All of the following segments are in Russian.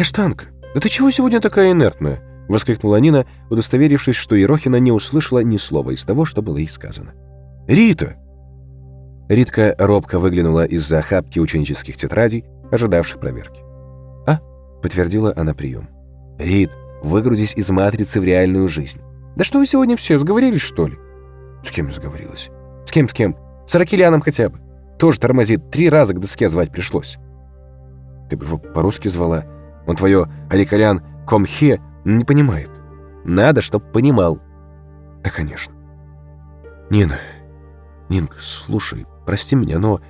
«Каштанка, да ты чего сегодня такая инертная?» — воскликнула Нина, удостоверившись, что Ерохина не услышала ни слова из того, что было ей сказано. «Рита!» Ритка робко выглянула из-за охапки ученических тетрадей, ожидавших проверки. «А?» — подтвердила она прием. «Рит, выгрузись из матрицы в реальную жизнь». «Да что вы сегодня все, сговорились, что ли?» «С кем сговорилась?» «С кем, с кем? С Аракеляном хотя бы. Тоже тормозит, три раза к доске звать пришлось». «Ты бы его по-русски звала. Он твое Арикалян комхе не понимает. Надо, чтоб понимал». «Да, конечно». «Нина, Нинка, слушай, прости меня, но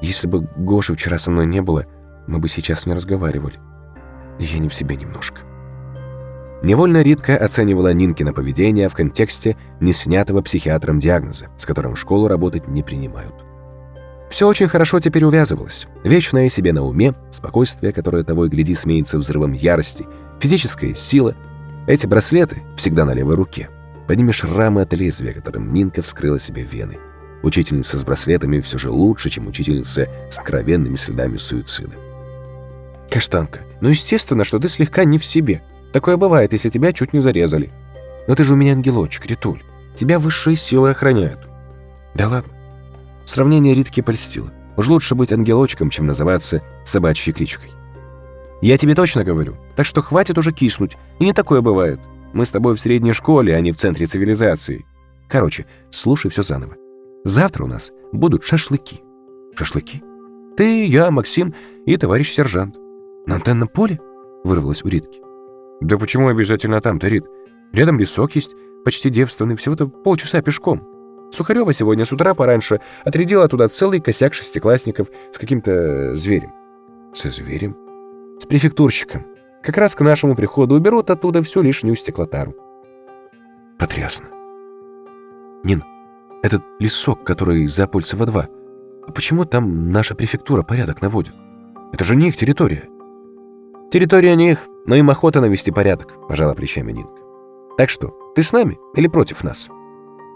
если бы Гоши вчера со мной не было, мы бы сейчас не разговаривали. Я не в себе немножко». Невольно Ритка оценивала Нинкино поведение в контексте неснятого психиатром диагноза, с которым в школу работать не принимают. Все очень хорошо теперь увязывалось. Вечное себе на уме, спокойствие, которое того и гляди смеется взрывом ярости, физическая сила. Эти браслеты всегда на левой руке. Под ними шрамы от лезвия, которым Нинка вскрыла себе вены. Учительница с браслетами все же лучше, чем учительница с откровенными следами суицида. «Каштанка, ну естественно, что ты слегка не в себе. Такое бывает, если тебя чуть не зарезали. Но ты же у меня ангелочек, Ритуль. Тебя высшие силы охраняют». «Да ладно». Сравнение Ритки польстило. Уж лучше быть ангелочком, чем называться собачьей кличкой. «Я тебе точно говорю, так что хватит уже киснуть, и не такое бывает. Мы с тобой в средней школе, а не в центре цивилизации. Короче, слушай все заново. Завтра у нас будут шашлыки». «Шашлыки?» «Ты, я, Максим и товарищ сержант». «На антенном поле?» — вырвалось у Ритки. «Да почему обязательно там-то, Рит? Рядом лесок есть, почти девственный, всего-то полчаса пешком. Сухарева сегодня с утра пораньше отрядила туда целый косяк шестиклассников с каким-то зверем». «Со зверем?» «С префектурщиком. Как раз к нашему приходу уберут оттуда всю лишнюю стеклотару». «Потрясно. Нин, этот лесок, который за Пульцево-2, а почему там наша префектура порядок наводит? Это же не их территория». «Территория не их, но им охота навести порядок», — пожала плечами Нинка. «Так что, ты с нами или против нас?»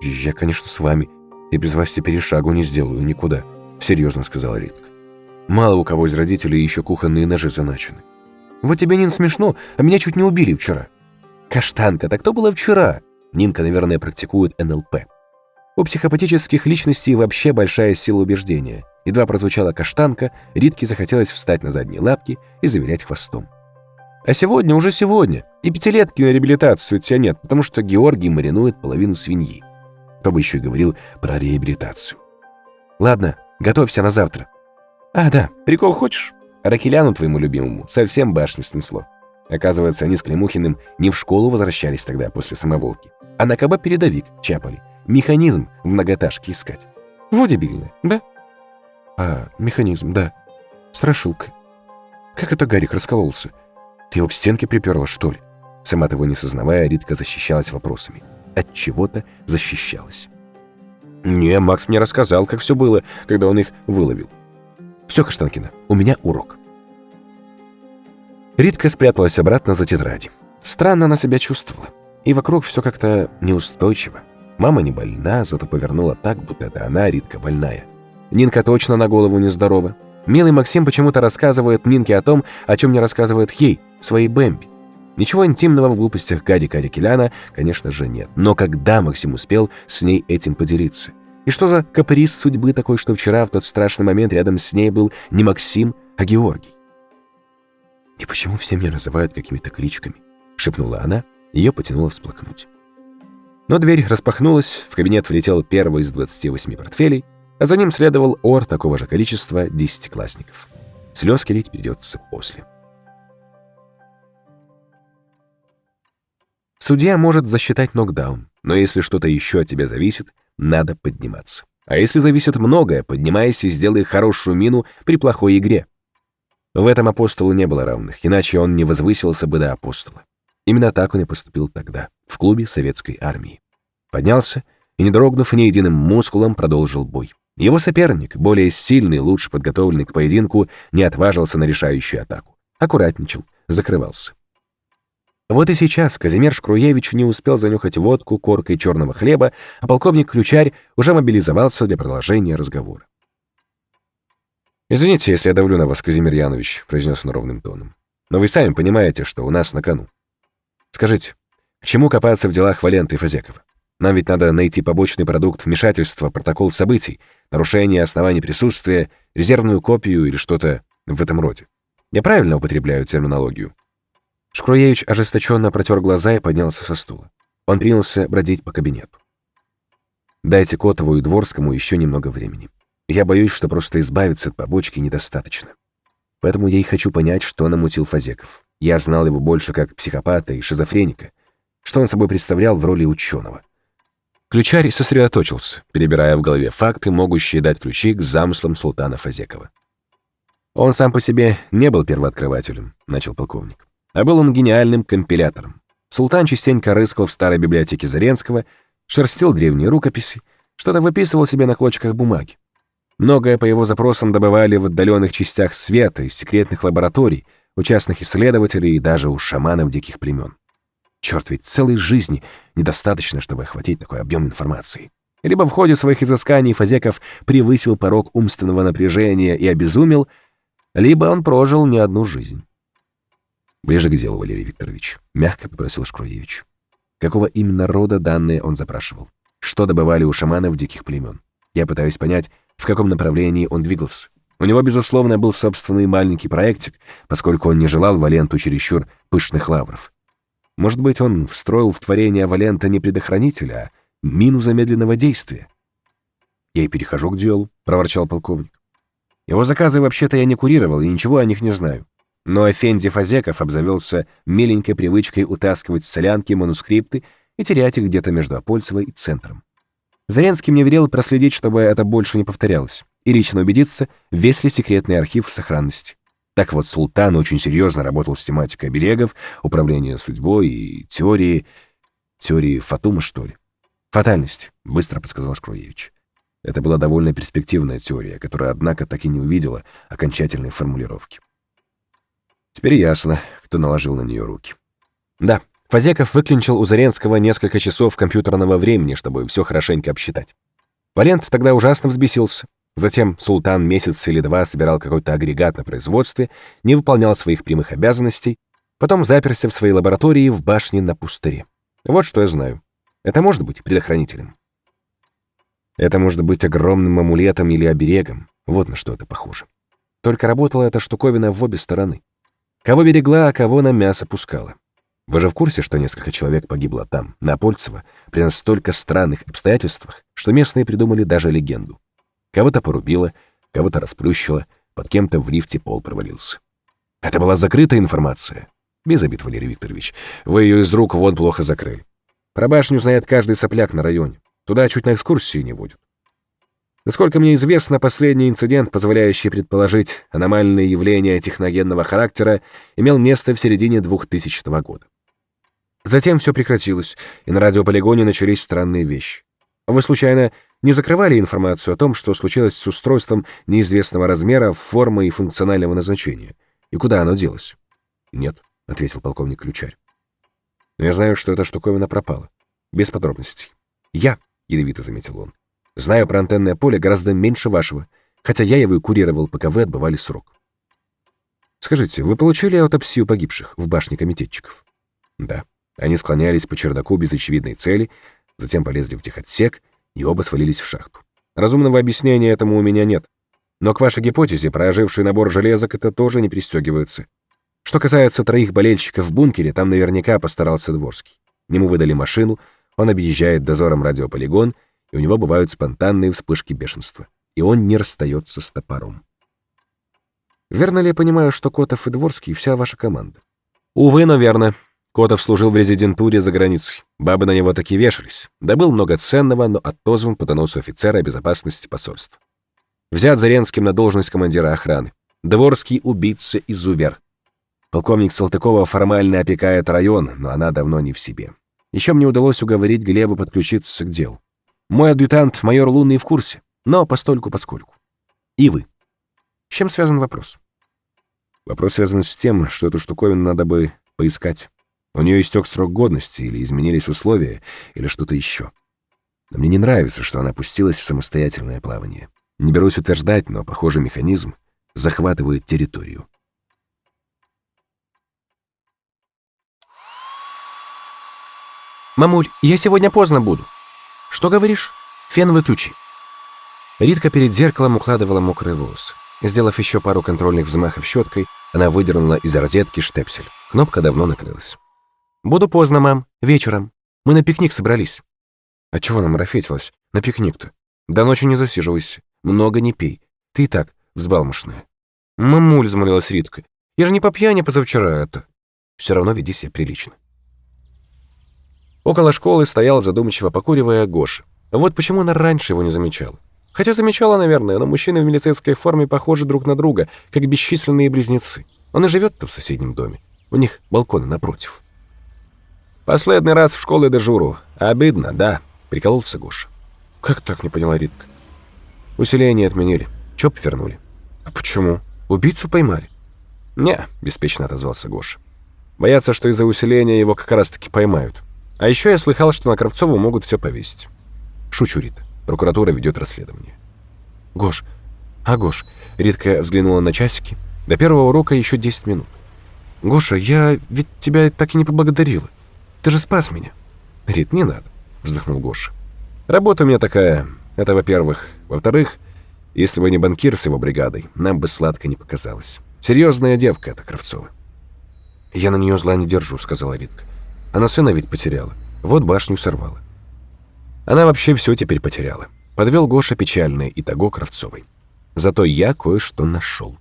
«Я, конечно, с вами. Я без вас теперь и шагу не сделаю никуда», — серьезно сказала Ритка. «Мало у кого из родителей еще кухонные ножи заначены». «Вот тебе, Нин, смешно, а меня чуть не убили вчера». «Каштанка, так кто было вчера?» Нинка, наверное, практикует НЛП. У психопатических личностей вообще большая сила убеждения — Едва прозвучала каштанка, Ритке захотелось встать на задние лапки и заверять хвостом. А сегодня, уже сегодня, и пятилетки на реабилитацию тебя нет, потому что Георгий маринует половину свиньи. Кто бы еще и говорил про реабилитацию. Ладно, готовься на завтра. А, да, прикол хочешь? Ракеляну твоему любимому совсем башню снесло. Оказывается, они с Климухиным не в школу возвращались тогда после самоволки, а на КБ передовик чапали. Механизм в многотажке искать. Вот дебильно, да? А, механизм, да. Страшилка. Как это Гарик раскололся? Ты его к стенке приперла, что ли? Сама того не сознавая, Ритка защищалась вопросами. От чего-то защищалась. Не, Макс мне рассказал, как все было, когда он их выловил. Все, Каштанкина, у меня урок. Ритка спряталась обратно за тетради. Странно она себя чувствовала. И вокруг все как-то неустойчиво. Мама не больна, зато повернула так, будто это она, Ритка, больная. Нинка точно на голову нездорова. Милый Максим почему-то рассказывает Нинке о том, о чем не рассказывает ей, своей Бэмби. Ничего интимного в глупостях Гарика Рикеляна, конечно же, нет. Но когда Максим успел с ней этим поделиться? И что за каприз судьбы такой, что вчера в тот страшный момент рядом с ней был не Максим, а Георгий? «И почему все меня называют какими-то кличками?» — шепнула она, ее потянуло всплакнуть. Но дверь распахнулась, в кабинет влетел первый из 28 портфелей — а за ним следовал ор такого же количества десятиклассников. Слезки лить придется после. Судья может засчитать нокдаун, но если что-то еще от тебя зависит, надо подниматься. А если зависит многое, поднимайся и сделай хорошую мину при плохой игре. В этом апостолу не было равных, иначе он не возвысился бы до апостола. Именно так он и поступил тогда, в клубе советской армии. Поднялся и, не дрогнув ни единым мускулом, продолжил бой. Его соперник, более сильный, лучше подготовленный к поединку, не отважился на решающую атаку. Аккуратничал, закрывался. Вот и сейчас Казимир Шкруевич не успел занюхать водку коркой черного хлеба, а полковник Ключарь уже мобилизовался для продолжения разговора. «Извините, если я давлю на вас, Казимир Янович», — произнес он ровным тоном. Но вы сами понимаете, что у нас на кону. Скажите, к чему копаться в делах Валента и Фазекова? Нам ведь надо найти побочный продукт вмешательства, протокол событий, нарушение оснований присутствия, резервную копию или что-то в этом роде. Я правильно употребляю терминологию?» Шкруевич ожесточенно протер глаза и поднялся со стула. Он принялся бродить по кабинету. «Дайте Котову и Дворскому еще немного времени. Я боюсь, что просто избавиться от побочки недостаточно. Поэтому я и хочу понять, что намутил Фазеков. Я знал его больше как психопата и шизофреника. Что он собой представлял в роли ученого. Ключарь сосредоточился, перебирая в голове факты, могущие дать ключи к замыслам султана Фазекова. «Он сам по себе не был первооткрывателем», — начал полковник. «А был он гениальным компилятором. Султан частенько рыскал в старой библиотеке Заренского, шерстил древние рукописи, что-то выписывал себе на клочках бумаги. Многое по его запросам добывали в отдаленных частях света, из секретных лабораторий, у частных исследователей и даже у шаманов диких племен. Черт, ведь целой жизни недостаточно, чтобы охватить такой объем информации. Либо в ходе своих изысканий Фазеков превысил порог умственного напряжения и обезумел, либо он прожил не одну жизнь. «Ближе к делу, Валерий Викторович», — мягко попросил Шкруевич. Какого именно рода данные он запрашивал? Что добывали у шаманов диких племен? Я пытаюсь понять, в каком направлении он двигался. У него, безусловно, был собственный маленький проектик, поскольку он не желал Валенту чересчур пышных лавров. Может быть, он встроил в творение Валента не предохранителя, а мину замедленного действия. «Я и перехожу к делу», — проворчал полковник. «Его заказы вообще-то я не курировал и ничего о них не знаю. Но Эфенди Фазеков обзавелся миленькой привычкой утаскивать с солянки манускрипты и терять их где-то между Апольцево и центром. Заренский мне велел проследить, чтобы это больше не повторялось, и лично убедиться, весь ли секретный архив в сохранности. Так вот, Султан очень серьезно работал с тематикой оберегов, управления судьбой и теории... теории Фатума, что ли? Фатальность, быстро подсказал Шкруевич. Это была довольно перспективная теория, которая, однако, так и не увидела окончательной формулировки. Теперь ясно, кто наложил на нее руки. Да, Фазеков выклинчил у Заренского несколько часов компьютерного времени, чтобы все хорошенько обсчитать. Валент тогда ужасно взбесился. Затем султан месяц или два собирал какой-то агрегат на производстве, не выполнял своих прямых обязанностей, потом заперся в своей лаборатории в башне на пустыре. Вот что я знаю. Это может быть предохранителем. Это может быть огромным амулетом или оберегом. Вот на что это похоже. Только работала эта штуковина в обе стороны. Кого берегла, а кого на мясо пускала. Вы же в курсе, что несколько человек погибло там, на Польцево, при настолько странных обстоятельствах, что местные придумали даже легенду. Кого-то порубило, кого-то расплющило, под кем-то в лифте пол провалился. Это была закрытая информация. Без обид, Валерий Викторович. Вы ее из рук вон плохо закрыли. Про башню знает каждый сопляк на районе. Туда чуть на экскурсию не водят. Насколько мне известно, последний инцидент, позволяющий предположить аномальные явления техногенного характера, имел место в середине 2000 года. Затем все прекратилось, и на радиополигоне начались странные вещи. Вы, случайно, не закрывали информацию о том, что случилось с устройством неизвестного размера, формы и функционального назначения? И куда оно делось? Нет, — ответил полковник Ключарь. Но я знаю, что эта штуковина пропала. Без подробностей. Я, — ядовито заметил он, — знаю про антенное поле гораздо меньше вашего, хотя я его и курировал, пока вы отбывали срок. Скажите, вы получили аутопсию погибших в башне комитетчиков? Да. Они склонялись по чердаку без очевидной цели, затем полезли в техотсек и оба свалились в шахту. Разумного объяснения этому у меня нет. Но к вашей гипотезе про оживший набор железок это тоже не пристегивается. Что касается троих болельщиков в бункере, там наверняка постарался Дворский. Ему выдали машину, он объезжает дозором радиополигон, и у него бывают спонтанные вспышки бешенства. И он не расстается с топором. Верно ли я понимаю, что Котов и Дворский — вся ваша команда? Увы, но верно. Котов служил в резидентуре за границей. Бабы на него таки вешались. Добыл много ценного, но отозван по доносу офицера безопасности посольства. Взят Заренским на должность командира охраны. Дворский убийца изувер. Полковник Салтыкова формально опекает район, но она давно не в себе. Еще мне удалось уговорить Глеба подключиться к делу. Мой адъютант, майор Лунный, в курсе, но постольку-поскольку. И вы. С чем связан вопрос? Вопрос связан с тем, что эту штуковину надо бы поискать. У нее истек срок годности, или изменились условия, или что-то еще. Но мне не нравится, что она пустилась в самостоятельное плавание. Не берусь утверждать, но, похоже, механизм захватывает территорию. «Мамуль, я сегодня поздно буду», «Что говоришь? Фен выключи». Ритка перед зеркалом укладывала мокрые волосы. Сделав еще пару контрольных взмахов щеткой, она выдернула из розетки штепсель. Кнопка давно накрылась. «Буду поздно, мам. Вечером. Мы на пикник собрались». «А чего нам марафетилась? На пикник-то? До ночи не засиживайся. Много не пей. Ты и так взбалмошная». «Мамуль», — взмолилась Ритка, — «я же не по пьяни позавчера это». «Все равно веди себя прилично». Около школы стоял задумчиво покуривая Гоша. Вот почему она раньше его не замечала. Хотя замечала, наверное, но мужчины в милицейской форме похожи друг на друга, как бесчисленные близнецы. Он и живет-то в соседнем доме. У них балконы напротив. «Последний раз в школе дежуру. Обидно, да?» — прикололся Гоша. «Как так?» — не поняла Ритка. «Усиление отменили. ЧОП вернули». «А почему? Убийцу поймали?» «Не», — беспечно отозвался Гоша. «Боятся, что из-за усиления его как раз-таки поймают. А еще я слыхал, что на Кравцову могут все повесить». «Шучу, Рита. Прокуратура ведет расследование». «Гош, а Гош?» Ритка взглянула на часики. «До первого урока еще 10 минут». «Гоша, я ведь тебя так и не поблагодарила. Ты же спас меня». «Рит, не надо», — вздохнул Гоша. «Работа у меня такая. Это, во-первых. Во-вторых, если бы не банкир с его бригадой, нам бы сладко не показалось. Серьезная девка эта Кравцова». «Я на нее зла не держу», — сказала Ритка. «Она сына ведь потеряла. Вот башню сорвала». Она вообще все теперь потеряла. Подвел Гоша печальное итого Кравцовой. Зато я кое-что нашел.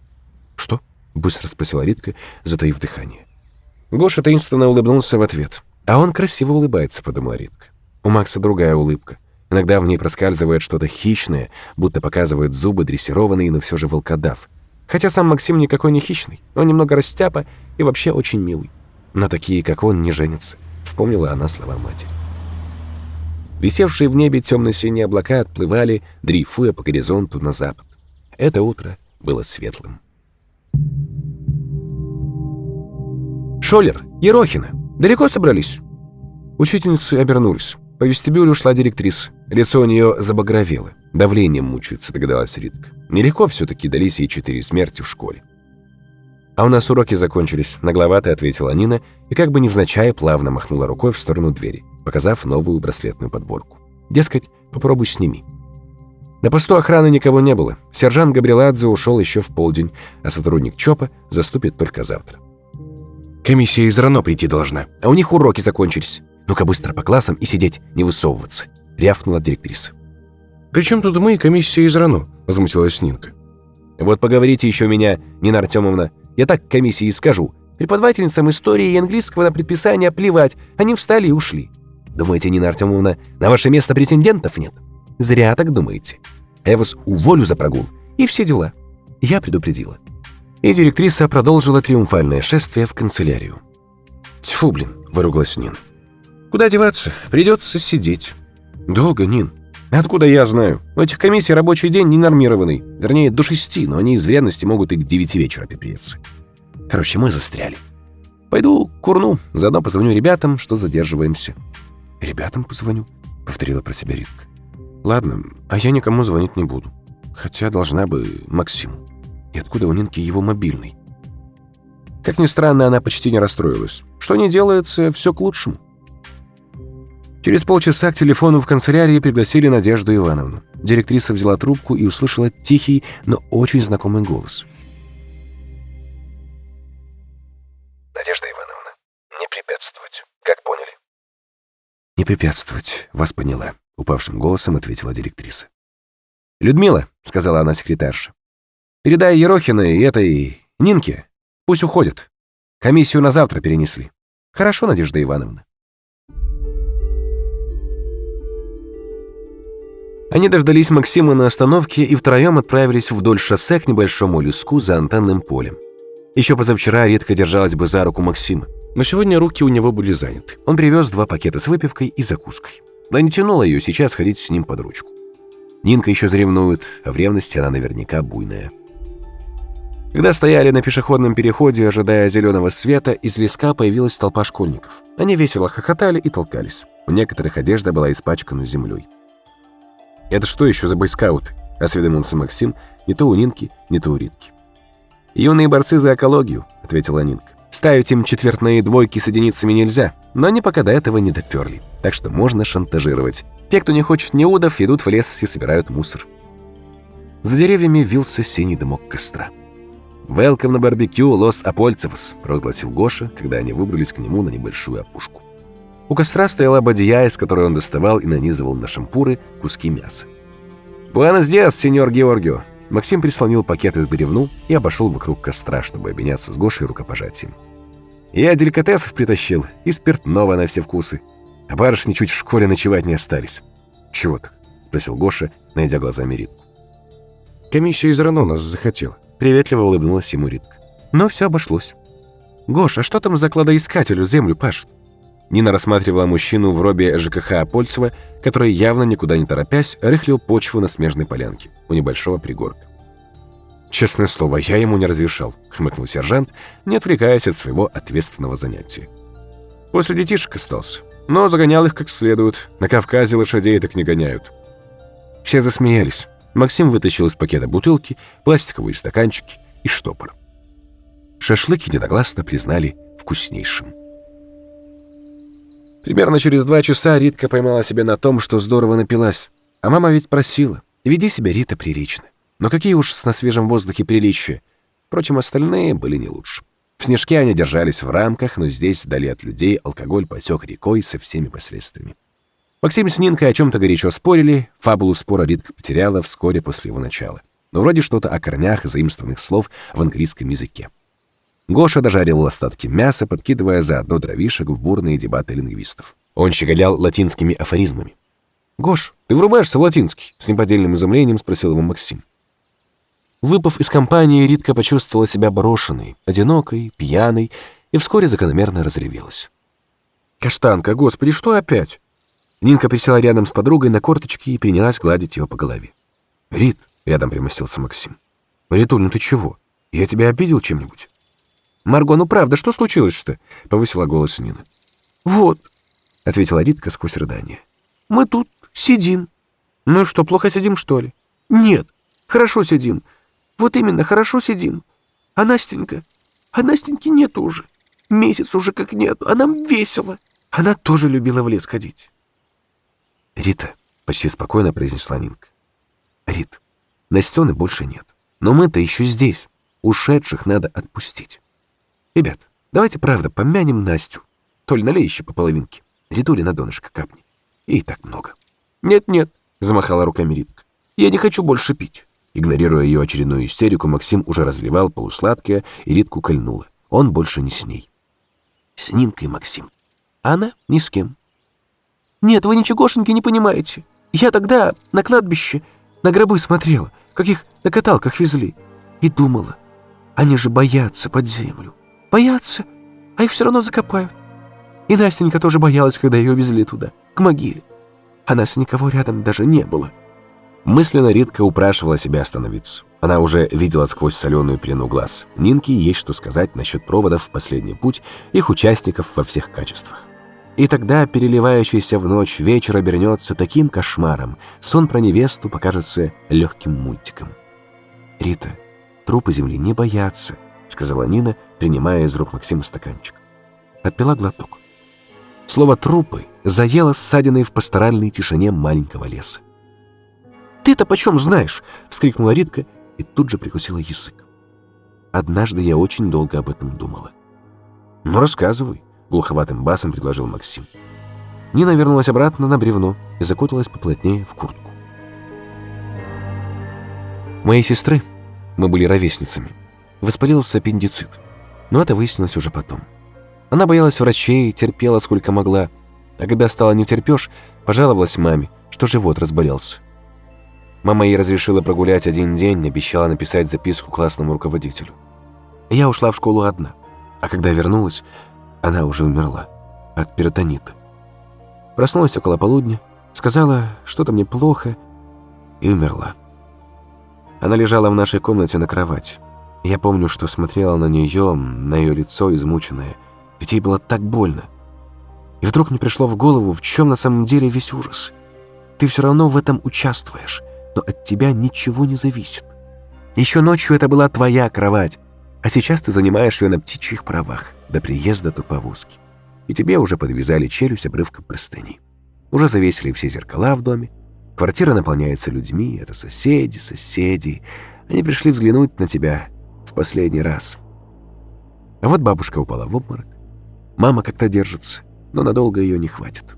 «Что?» — быстро спросила Ритка, затаив дыхание. Гоша таинственно улыбнулся в ответ. «А он красиво улыбается», — подумала Ритка. У Макса другая улыбка. Иногда в ней проскальзывает что-то хищное, будто показывает зубы дрессированный, но все же волкодав. Хотя сам Максим никакой не хищный, он немного растяпа и вообще очень милый. На такие, как он, не женятся, вспомнила она слова матери. Висевшие в небе темно-синие облака отплывали, дрейфуя по горизонту на запад. Это утро было светлым. «Шолер, Ерохина, далеко собрались?» Учительницы обернулись. По вестибюлю ушла директриса. Лицо у нее забагровело. Давлением мучается, догадалась Ритка. Нелегко все-таки дались ей четыре смерти в школе. «А у нас уроки закончились», — нагловато ответила Нина и как бы невзначай плавно махнула рукой в сторону двери, показав новую браслетную подборку. «Дескать, попробуй сними». На посту охраны никого не было. Сержант Габриладзе ушел еще в полдень, а сотрудник ЧОПа заступит только завтра. «Комиссия из РАНО прийти должна, а у них уроки закончились. Ну-ка быстро по классам и сидеть, не высовываться», — рявкнула директриса. «При чем тут мы, комиссия из РАНО?» — возмутилась Нинка. «Вот поговорите еще меня, Нина Артемовна. Я так комиссии скажу. Преподавательницам истории и английского на предписание плевать. Они встали и ушли. Думаете, Нина Артемовна, на ваше место претендентов нет? Зря так думаете. Я вас уволю за прогул. И все дела. Я предупредила. И директриса продолжила триумфальное шествие в канцелярию. «Тьфу, блин!» — выругалась Нин. «Куда деваться? Придется сидеть». «Долго, Нин?» «Откуда я знаю? У этих комиссий рабочий день ненормированный. Вернее, до шести, но они из вредности могут и к девяти вечера припереться. Короче, мы застряли. Пойду курну, заодно позвоню ребятам, что задерживаемся». «Ребятам позвоню», — повторила про себя Ритка. «Ладно, а я никому звонить не буду. Хотя должна бы Максиму. И откуда у Нинки его мобильный?» Как ни странно, она почти не расстроилась. Что не делается, все к лучшему. Через полчаса к телефону в канцелярии пригласили Надежду Ивановну. Директриса взяла трубку и услышала тихий, но очень знакомый голос. «Надежда Ивановна, не препятствовать. Как поняли?» «Не препятствовать. Вас поняла», — упавшим голосом ответила директриса. «Людмила», — сказала она секретарше, — «передай Ерохиной и этой Нинке, пусть уходят. Комиссию на завтра перенесли. Хорошо, Надежда Ивановна?» Они дождались Максима на остановке и втроем отправились вдоль шоссе к небольшому леску за антенным полем. Еще позавчера редко держалась бы за руку Максима, но сегодня руки у него были заняты. Он привез два пакета с выпивкой и закуской. Да не тянуло ее сейчас ходить с ним под ручку. Нинка еще заревнует, а в ревности она наверняка буйная. Когда стояли на пешеходном переходе, ожидая зеленого света, из леска появилась толпа школьников. Они весело хохотали и толкались. У некоторых одежда была испачкана землей. «Это что еще за бойскаут?» — осведомился Максим, не то у Нинки, не то у Ритки. «Юные борцы за экологию», — ответила Нинка. Ставить им четвертные двойки с единицами нельзя, но они пока до этого не доперли, так что можно шантажировать. Те, кто не хочет неудов, идут в лес и собирают мусор. За деревьями вился синий дымок костра. «Велкам на барбекю, Лос Апольцевс», — провозгласил Гоша, когда они выбрались к нему на небольшую опушку. У костра стояла бадья, из которой он доставал и нанизывал на шампуры куски мяса. «Буэнос диас, сеньор Георгио!» Максим прислонил пакеты к бревну и обошел вокруг костра, чтобы обменяться с Гошей рукопожатием. «Я деликатесов притащил и спиртного на все вкусы. А барышни чуть в школе ночевать не остались». «Чего так?» — спросил Гоша, найдя глазами Ритку. «Комиссия из РАНО нас захотела», — приветливо улыбнулась ему Ритка. Но все обошлось. «Гоша, а что там за кладоискателю землю пашут?» Нина рассматривала мужчину в робе ЖКХ Апольцева, который явно никуда не торопясь рыхлил почву на смежной полянке у небольшого пригорка. «Честное слово, я ему не разрешал», — хмыкнул сержант, не отвлекаясь от своего ответственного занятия. После детишек остался, но загонял их как следует. На Кавказе лошадей так не гоняют. Все засмеялись. Максим вытащил из пакета бутылки, пластиковые стаканчики и штопор. Шашлыки недогласно признали вкуснейшим. Примерно через два часа Ритка поймала себя на том, что здорово напилась. А мама ведь просила, веди себя, Рита, прилично. Но какие уж на свежем воздухе приличия. Впрочем, остальные были не лучше. В снежке они держались в рамках, но здесь, вдали от людей, алкоголь потек рекой со всеми последствиями. Максим с Нинкой о чем-то горячо спорили, фабулу спора Ритка потеряла вскоре после его начала. Но вроде что-то о корнях заимствованных слов в английском языке. Гоша дожарил остатки мяса, подкидывая заодно дровишек в бурные дебаты лингвистов. Он щеголял латинскими афоризмами. «Гош, ты врубаешься в латинский?» — с неподдельным изумлением спросил его Максим. Выпав из компании, Ритка почувствовала себя брошенной, одинокой, пьяной и вскоре закономерно разревелась. «Каштанка, господи, что опять?» Нинка присела рядом с подругой на корточки и принялась гладить ее по голове. «Рит», — рядом примостился Максим. «Ритуль, ну ты чего? Я тебя обидел чем-нибудь?» «Марго, ну правда, что случилось-то?» — повысила голос Нина. «Вот», — ответила Ритка сквозь рыдание. «Мы тут сидим». «Ну что, плохо сидим, что ли?» «Нет, хорошо сидим. Вот именно, хорошо сидим. А Настенька? А Настеньки нет уже. Месяц уже как нет, а нам весело. Она тоже любила в лес ходить». «Рита», — почти спокойно произнесла Нинка. «Рит, Настены больше нет. Но мы-то еще здесь. Ушедших надо отпустить». Ребят, давайте правда помянем Настю. Толь, налей еще по половинке. Ритули на донышко капни. И так много. Нет-нет, замахала руками Ритка. Я не хочу больше пить. Игнорируя ее очередную истерику, Максим уже разливал полусладкое, и Ритку кольнуло. Он больше не с ней. С Нинкой Максим. А она ни с кем. Нет, вы ничегошеньки не понимаете. Я тогда на кладбище на гробы смотрела, как их на каталках везли, и думала, они же боятся под землю. Боятся, а их все равно закопают. И Настенька тоже боялась, когда ее везли туда, к могиле. А нас никого рядом даже не было. Мысленно Ритка упрашивала себя остановиться. Она уже видела сквозь соленую пелену глаз. Нинке есть что сказать насчет проводов в последний путь, их участников во всех качествах. И тогда переливающийся в ночь вечер обернется таким кошмаром, сон про невесту покажется легким мультиком. Рита, трупы земли не боятся, сказала Нина, принимая из рук Максима стаканчик. Отпила глоток. Слово «трупы» заело ссадиной в пасторальной тишине маленького леса. «Ты-то почем знаешь?» — вскрикнула Ритка и тут же прикусила язык. Однажды я очень долго об этом думала. «Ну, рассказывай», — глуховатым басом предложил Максим. Нина вернулась обратно на бревно и закуталась поплотнее в куртку. Моей сестры, мы были ровесницами, воспалился аппендицит. Но это выяснилось уже потом. Она боялась врачей, терпела сколько могла, а когда стала не терпёшь, пожаловалась маме, что живот разболелся. Мама ей разрешила прогулять один день, обещала написать записку классному руководителю. Я ушла в школу одна, а когда вернулась, она уже умерла от перитонита. Проснулась около полудня, сказала, что-то мне плохо, и умерла. Она лежала в нашей комнате на кровати. Я помню, что смотрела на нее, на ее лицо измученное, ведь ей было так больно. И вдруг мне пришло в голову, в чем на самом деле весь ужас. Ты все равно в этом участвуешь, но от тебя ничего не зависит. Еще ночью это была твоя кровать, а сейчас ты занимаешь ее на птичьих правах. до приезда турповозки. И тебе уже подвязали челюсть обрывком простыни. Уже завесили все зеркала в доме. Квартира наполняется людьми, это соседи, соседи. Они пришли взглянуть на тебя последний раз. А вот бабушка упала в обморок. Мама как-то держится, но надолго ее не хватит.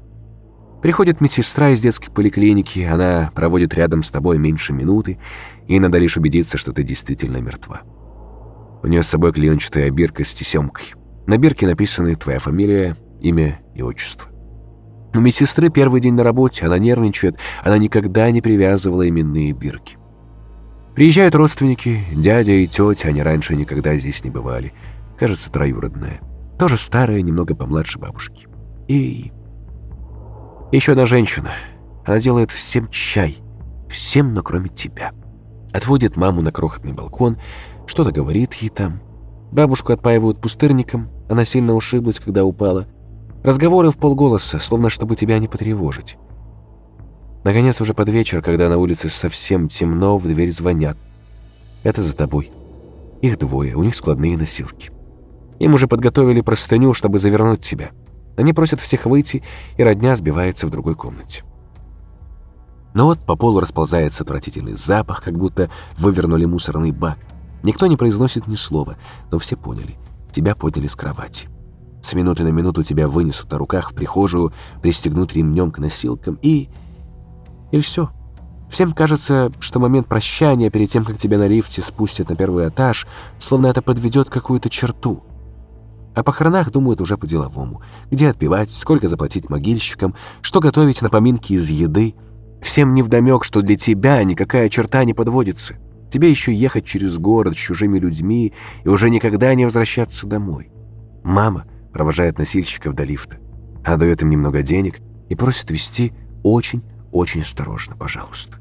Приходит медсестра из детской поликлиники, она проводит рядом с тобой меньше минуты, и надо лишь убедиться, что ты действительно мертва. У нее с собой клеенчатая бирка с тесемкой. На бирке написаны твоя фамилия, имя и отчество. У медсестры первый день на работе, она нервничает, она никогда не привязывала именные бирки. Приезжают родственники, дядя и тетя, они раньше никогда здесь не бывали. Кажется, троюродная. Тоже старая, немного помладше бабушки. И еще одна женщина. Она делает всем чай. Всем, но кроме тебя. Отводит маму на крохотный балкон, что-то говорит ей там. Бабушку отпаивают пустырником, она сильно ушиблась, когда упала. Разговоры в полголоса, словно чтобы тебя не потревожить. Наконец, уже под вечер, когда на улице совсем темно, в дверь звонят. Это за тобой. Их двое, у них складные носилки. Им уже подготовили простыню, чтобы завернуть тебя. Они просят всех выйти, и родня сбивается в другой комнате. Но вот по полу расползается отвратительный запах, как будто вывернули мусорный бак. Никто не произносит ни слова, но все поняли. Тебя подняли с кровати. С минуты на минуту тебя вынесут на руках в прихожую, пристегнут ремнем к носилкам и... И все. Всем кажется, что момент прощания перед тем, как тебя на лифте спустят на первый этаж, словно это подведет какую-то черту. О похоронах думают уже по-деловому. Где отпевать, сколько заплатить могильщикам, что готовить на поминки из еды. Всем невдомек, что для тебя никакая черта не подводится. Тебе еще ехать через город с чужими людьми и уже никогда не возвращаться домой. Мама провожает носильщиков до лифта. Она дает им немного денег и просит вести очень-очень осторожно, пожалуйста.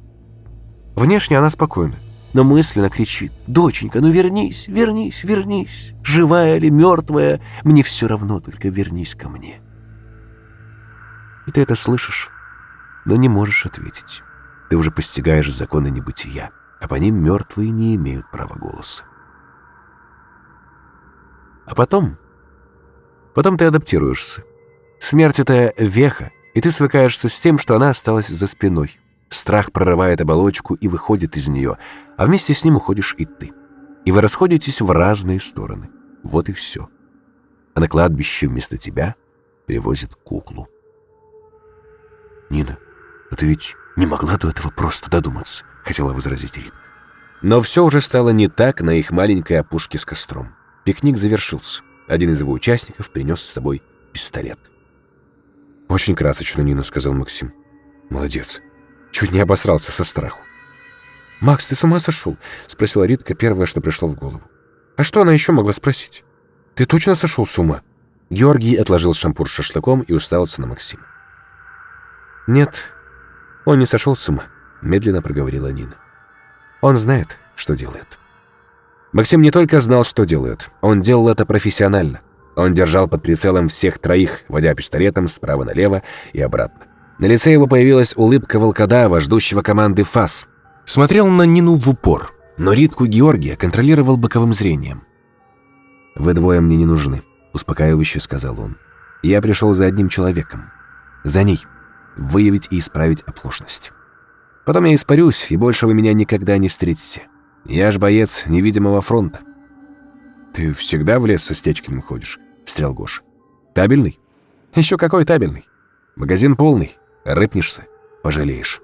Внешне она спокойна но мысленно кричит «Доченька, ну вернись, вернись, вернись! Живая или мертвая, мне все равно, только вернись ко мне!» И ты это слышишь, но не можешь ответить. Ты уже постигаешь законы небытия, а по ним мертвые не имеют права голоса. А потом... Потом ты адаптируешься. Смерть — это веха, и ты свыкаешься с тем, что она осталась за спиной. Страх прорывает оболочку и выходит из нее, а вместе с ним уходишь и ты. И вы расходитесь в разные стороны. Вот и все. А на кладбище вместо тебя привозят куклу. «Нина, но ты ведь не могла до этого просто додуматься», — хотела возразить Ритка. Но все уже стало не так на их маленькой опушке с костром. Пикник завершился. Один из его участников принес с собой пистолет. «Очень красочно, Нина», — сказал Максим. «Молодец. Чуть не обосрался со страху. «Макс, ты с ума сошел?» — спросила Ритка первое, что пришло в голову. «А что она еще могла спросить? Ты точно сошел с ума?» Георгий отложил шампур с шашлыком и уставился на Максима. «Нет, он не сошел с ума», — медленно проговорила Нина. «Он знает, что делает». Максим не только знал, что делает, он делал это профессионально. Он держал под прицелом всех троих, водя пистолетом справа налево и обратно. На лице его появилась улыбка волкодава, ждущего команды ФАС. Смотрел на Нину в упор, но Ритку Георгия контролировал боковым зрением. «Вы двое мне не нужны», — успокаивающе сказал он. «Я пришел за одним человеком. За ней. Выявить и исправить оплошность. Потом я испарюсь, и больше вы меня никогда не встретите. Я ж боец невидимого фронта». «Ты всегда в лес со Стечкиным ходишь?» — встрял Гоша. «Табельный?» «Еще какой табельный? Магазин полный. Рыпнешься, пожалеешь.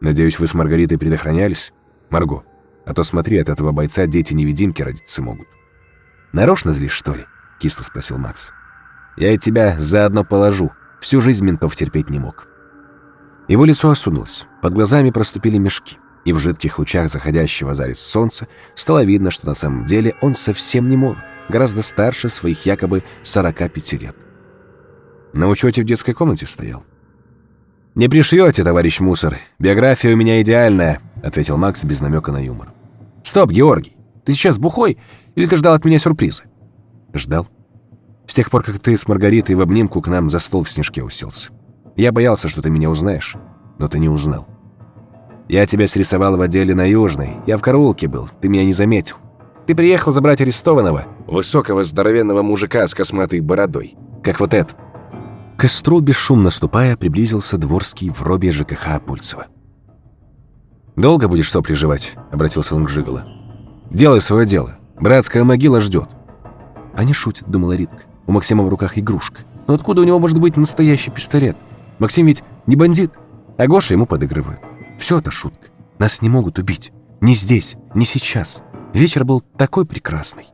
Надеюсь, вы с Маргаритой предохранялись? Марго, а то смотри, от этого бойца дети-невидимки родиться могут. Нарочно злишь, что ли? Кисло спросил Макс. Я и тебя заодно положу. Всю жизнь ментов терпеть не мог. Его лицо осунулось, под глазами проступили мешки, и в жидких лучах заходящего зарис солнца стало видно, что на самом деле он совсем не молод, гораздо старше своих якобы 45 лет. На учете в детской комнате стоял. «Не пришьете, товарищ мусор. Биография у меня идеальная», — ответил Макс без намека на юмор. «Стоп, Георгий, ты сейчас бухой или ты ждал от меня сюрприза?» «Ждал. С тех пор, как ты с Маргаритой в обнимку к нам за стол в снежке уселся. Я боялся, что ты меня узнаешь, но ты не узнал. Я тебя срисовал в отделе на Южной. Я в караулке был, ты меня не заметил. Ты приехал забрать арестованного, высокого здоровенного мужика с косматой бородой, как вот этот». К костру, бесшумно ступая, приблизился Дворский в робе ЖКХ Пульцева. «Долго будешь сопли жевать?» — обратился он к Жиголо. «Делай свое дело. Братская могила ждет». «Они шутят», — думала Ритка. «У Максима в руках игрушка. Но откуда у него может быть настоящий пистолет? Максим ведь не бандит, а Гоша ему подыгрывает. Все это шутка. Нас не могут убить. Ни здесь, ни сейчас. Вечер был такой прекрасный».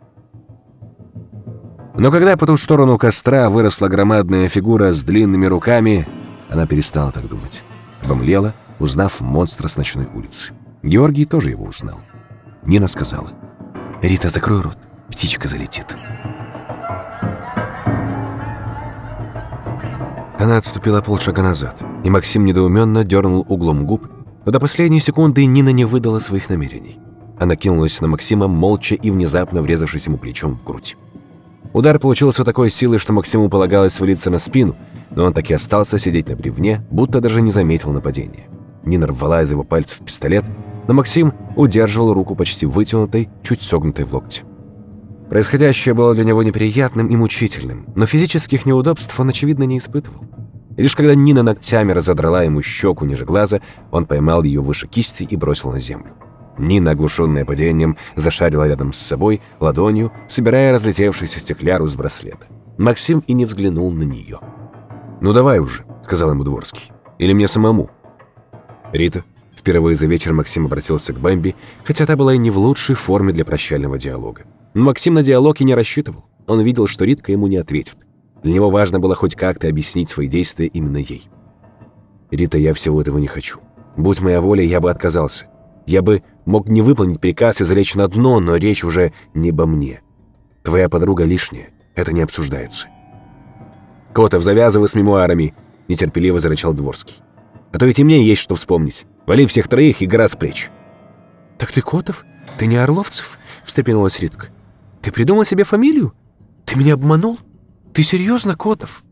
Но когда по ту сторону костра выросла громадная фигура с длинными руками, она перестала так думать. Обомлела, узнав монстра с ночной улицы. Георгий тоже его узнал. Нина сказала. «Рита, закрой рот, птичка залетит». Она отступила полшага назад, и Максим недоуменно дернул углом губ, но до последней секунды Нина не выдала своих намерений. Она кинулась на Максима, молча и внезапно врезавшись ему плечом в грудь. Удар получился такой силой, что Максиму полагалось свалиться на спину, но он так и остался сидеть на бревне, будто даже не заметил нападения. Нина рвала из его пальцев пистолет, но Максим удерживал руку почти вытянутой, чуть согнутой в локте. Происходящее было для него неприятным и мучительным, но физических неудобств он, очевидно, не испытывал. И лишь когда Нина ногтями разодрала ему щеку ниже глаза, он поймал ее выше кисти и бросил на землю. Нина, оглушенная падением, зашарила рядом с собой ладонью, собирая разлетевшийся стекляру с браслета. Максим и не взглянул на нее. «Ну давай уже», — сказал ему Дворский. «Или мне самому?» «Рита». Впервые за вечер Максим обратился к Бэмби, хотя та была и не в лучшей форме для прощального диалога. Но Максим на диалог и не рассчитывал. Он видел, что Ритка ему не ответит. Для него важно было хоть как-то объяснить свои действия именно ей. «Рита, я всего этого не хочу. Будь моя воля, я бы отказался. Я бы мог не выполнить приказ и залечь на дно, но речь уже не обо мне. Твоя подруга лишняя, это не обсуждается». «Котов, завязывай с мемуарами!» – нетерпеливо зарычал Дворский. А то ведь и мне есть что вспомнить. Вали всех троих и гора с плеч». «Так ты Котов? Ты не Орловцев?» — встрепенулась Ритка. «Ты придумал себе фамилию? Ты меня обманул? Ты серьезно, Котов?»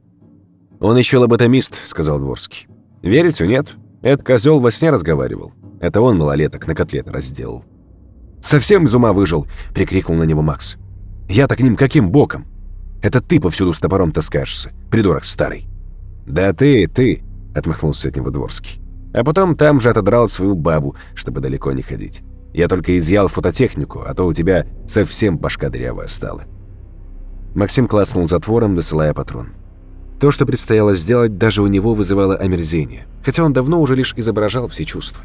«Он еще лоботомист», — сказал Дворский. «Верите, нет? Этот козел во сне разговаривал. Это он малолеток на котлет разделал». «Совсем из ума выжил!» — прикрикнул на него Макс. «Я-то к ним каким боком? Это ты повсюду с топором таскаешься, придурок старый». «Да ты, ты!» отмахнулся от него Дворский. А потом там же отодрал свою бабу, чтобы далеко не ходить. Я только изъял фототехнику, а то у тебя совсем башка дырявая стала. Максим клацнул затвором, досылая патрон. То, что предстояло сделать, даже у него вызывало омерзение, хотя он давно уже лишь изображал все чувства.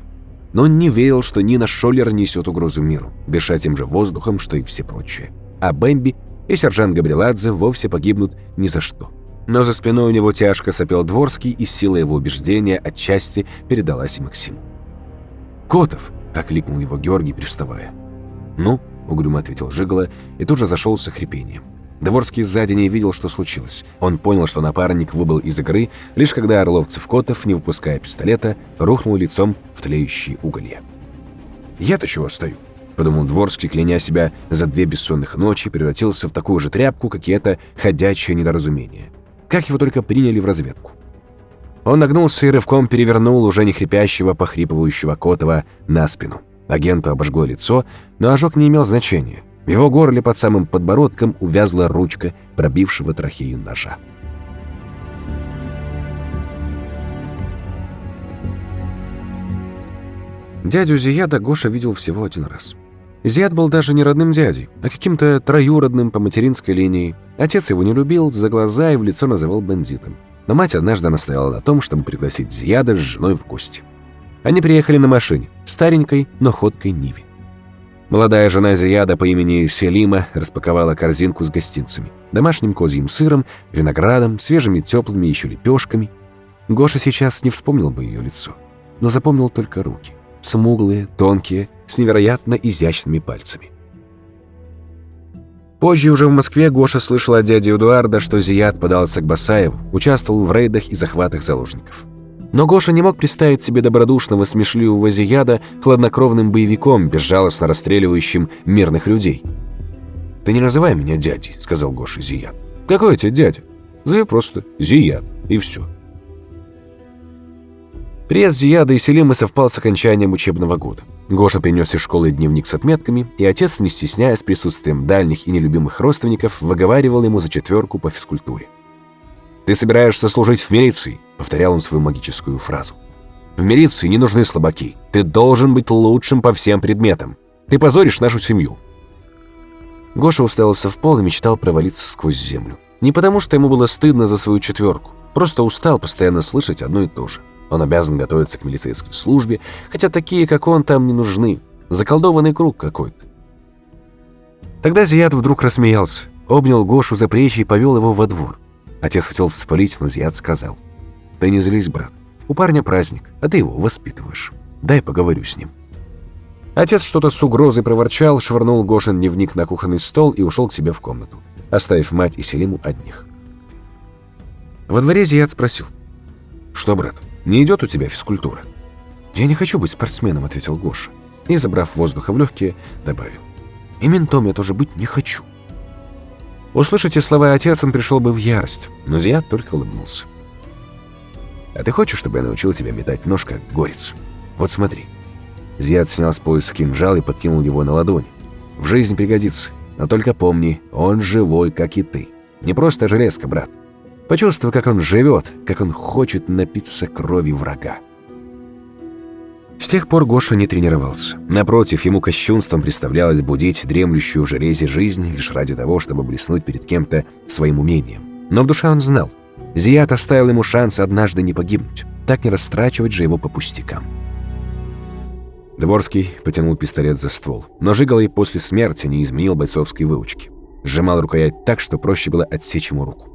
Но он не верил, что Нина Шоллер несет угрозу миру, дыша тем же воздухом, что и все прочие. А Бэмби и сержант Габриладзе вовсе погибнут ни за что. Но за спиной у него тяжко сопел Дворский, и сила его убеждения отчасти передалась и Максиму. «Котов!» — окликнул его Георгий, привставая. «Ну?» — угрюмо ответил Жигало и тут же зашелся хрипением. Дворский сзади не видел, что случилось. Он понял, что напарник выбыл из игры, лишь когда Орловцев-Котов, не выпуская пистолета, рухнул лицом в тлеющие уголья. «Я-то чего стою?» — подумал Дворский, кляня себя за две бессонных ночи, превратился в такую же тряпку, как и это ходячее недоразумение. Как его только приняли в разведку. Он нагнулся и рывком перевернул уже не хрипящего, похрипывающего Котова на спину. Агенту обожгло лицо, но ожог не имел значения. В его горле под самым подбородком увязла ручка пробившего трахею ножа. Дядю Зияда Гоша видел всего один раз. Зияд был даже не родным дядей, а каким-то троюродным по материнской линии. Отец его не любил, за глаза и в лицо называл бандитом. Но мать однажды настояла на том, чтобы пригласить Зияда с женой в гости. Они приехали на машине, старенькой, но ходкой Ниве. Молодая жена Зияда по имени Селима распаковала корзинку с гостинцами. Домашним козьим сыром, виноградом, свежими теплыми еще лепешками. Гоша сейчас не вспомнил бы ее лицо, но запомнил только руки. Смуглые, тонкие, с невероятно изящными пальцами. Позже уже в Москве Гоша слышал от дяди Эдуарда, что Зият подался к Басаеву, участвовал в рейдах и захватах заложников. Но Гоша не мог представить себе добродушного, смешливого Зияда хладнокровным боевиком, безжалостно расстреливающим мирных людей. «Ты не называй меня дядей», — сказал Гоша Зият. «Какой тебе дядя? Зови просто Зият, и все». Приезд Зияда и Селимы совпал с окончанием учебного года. Гоша принес из школы дневник с отметками, и отец, не стесняясь присутствием дальних и нелюбимых родственников, выговаривал ему за четверку по физкультуре. «Ты собираешься служить в милиции», — повторял он свою магическую фразу. «В милиции не нужны слабаки. Ты должен быть лучшим по всем предметам. Ты позоришь нашу семью». Гоша уставился в пол и мечтал провалиться сквозь землю. Не потому, что ему было стыдно за свою четверку, просто устал постоянно слышать одно и то же. Он обязан готовиться к милицейской службе, хотя такие, как он, там не нужны. Заколдованный круг какой-то. Тогда Зият вдруг рассмеялся, обнял Гошу за плечи и повел его во двор. Отец хотел вспылить, но Зият сказал. «Ты не злись, брат. У парня праздник, а ты его воспитываешь. Дай поговорю с ним». Отец что-то с угрозой проворчал, швырнул Гошин дневник на кухонный стол и ушел к себе в комнату, оставив мать и Селиму одних. Во дворе Зият спросил. «Что, брат, не идет у тебя физкультура?» «Я не хочу быть спортсменом», — ответил Гоша. И, забрав воздуха в легкие, добавил. «И ментом я тоже быть не хочу». Услышать слова отец, он пришел бы в ярость, но Зият только улыбнулся. «А ты хочешь, чтобы я научил тебя метать нож, как горец? Вот смотри». Зият снял с пояса кинжал и подкинул его на ладонь. «В жизни пригодится, но только помни, он живой, как и ты. Не просто железка, брат. Почувствуй, как он живет, как он хочет напиться крови врага». С тех пор Гоша не тренировался. Напротив, ему кощунством представлялось будить дремлющую в железе жизнь лишь ради того, чтобы блеснуть перед кем-то своим умением. Но в душе он знал. Зият оставил ему шанс однажды не погибнуть. Так не растрачивать же его по пустякам. Дворский потянул пистолет за ствол, но Жиголый после смерти не изменил бойцовской выучки. Сжимал рукоять так, что проще было отсечь ему руку.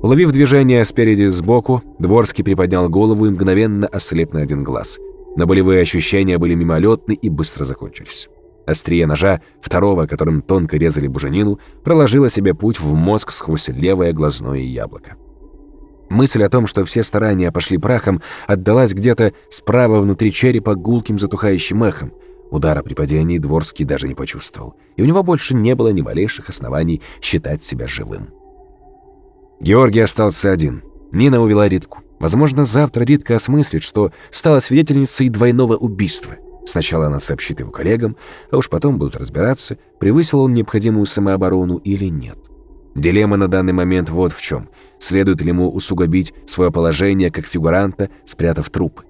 Уловив движение спереди сбоку, Дворский приподнял голову и мгновенно ослеп на один глаз – но болевые ощущения были мимолетны и быстро закончились. Острие ножа, второго, которым тонко резали буженину, проложило себе путь в мозг сквозь левое глазное яблоко. Мысль о том, что все старания пошли прахом, отдалась где-то справа внутри черепа гулким затухающим эхом. Удара при падении Дворский даже не почувствовал, и у него больше не было ни малейших оснований считать себя живым. Георгий остался один. Нина увела Ритку. Возможно, завтра Ритка осмыслит, что стала свидетельницей двойного убийства. Сначала она сообщит его коллегам, а уж потом будут разбираться, превысил он необходимую самооборону или нет. Дилемма на данный момент вот в чем. Следует ли ему усугубить свое положение как фигуранта, спрятав трупы?